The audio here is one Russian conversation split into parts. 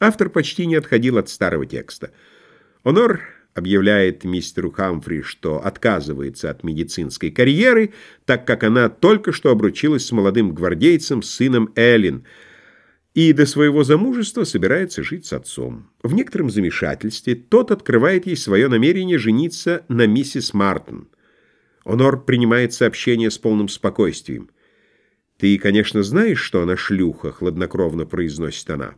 Автор почти не отходил от старого текста. Онор объявляет мистеру Хамфри, что отказывается от медицинской карьеры, так как она только что обручилась с молодым гвардейцем, сыном Эллен, и до своего замужества собирается жить с отцом. В некотором замешательстве тот открывает ей свое намерение жениться на миссис Мартин. Онор принимает сообщение с полным спокойствием. «Ты, конечно, знаешь, что она шлюха», — хладнокровно произносит она.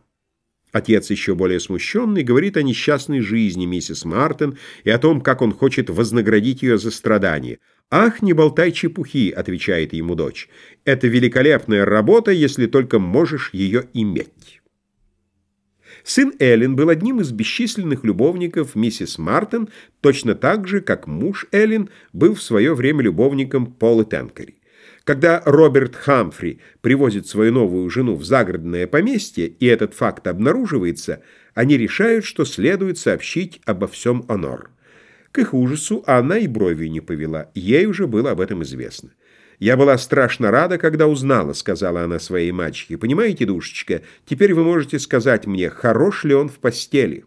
Отец, еще более смущенный, говорит о несчастной жизни миссис Мартин и о том, как он хочет вознаградить ее за страдания. «Ах, не болтай чепухи», — отвечает ему дочь. «Это великолепная работа, если только можешь ее иметь». Сын Эллен был одним из бесчисленных любовников миссис Мартин, точно так же, как муж Эллен был в свое время любовником Пола Тенкери. Когда Роберт Хамфри привозит свою новую жену в загородное поместье, и этот факт обнаруживается, они решают, что следует сообщить обо всем Онор. К их ужасу она и бровью не повела, ей уже было об этом известно. «Я была страшно рада, когда узнала», — сказала она своей мачехе. «Понимаете, душечка, теперь вы можете сказать мне, хорош ли он в постели».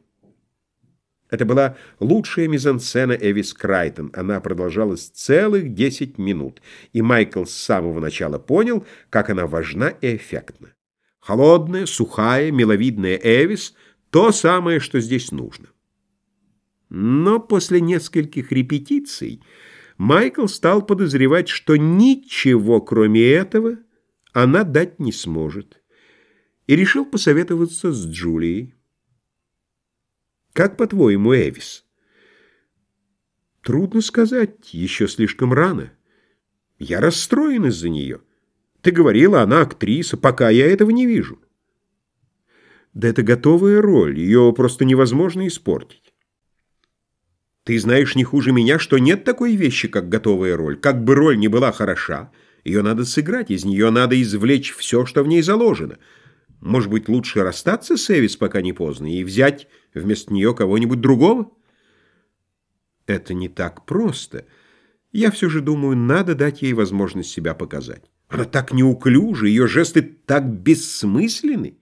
Это была лучшая мизансцена Эвис Крайтон. Она продолжалась целых 10 минут, и Майкл с самого начала понял, как она важна и эффектна. Холодная, сухая, миловидная Эвис — то самое, что здесь нужно. Но после нескольких репетиций Майкл стал подозревать, что ничего, кроме этого, она дать не сможет, и решил посоветоваться с Джулией. Как по-твоему, Эвис? Трудно сказать, еще слишком рано. Я расстроен из-за нее. Ты говорила, она актриса, пока я этого не вижу. Да это готовая роль, ее просто невозможно испортить. Ты знаешь не хуже меня, что нет такой вещи, как готовая роль. Как бы роль ни была хороша, ее надо сыграть, из нее надо извлечь все, что в ней заложено — может быть, лучше расстаться с Эвис, пока не поздно, и взять вместо нее кого-нибудь другого? Это не так просто. Я все же думаю, надо дать ей возможность себя показать. Она так неуклюжа, ее жесты так бессмысленны.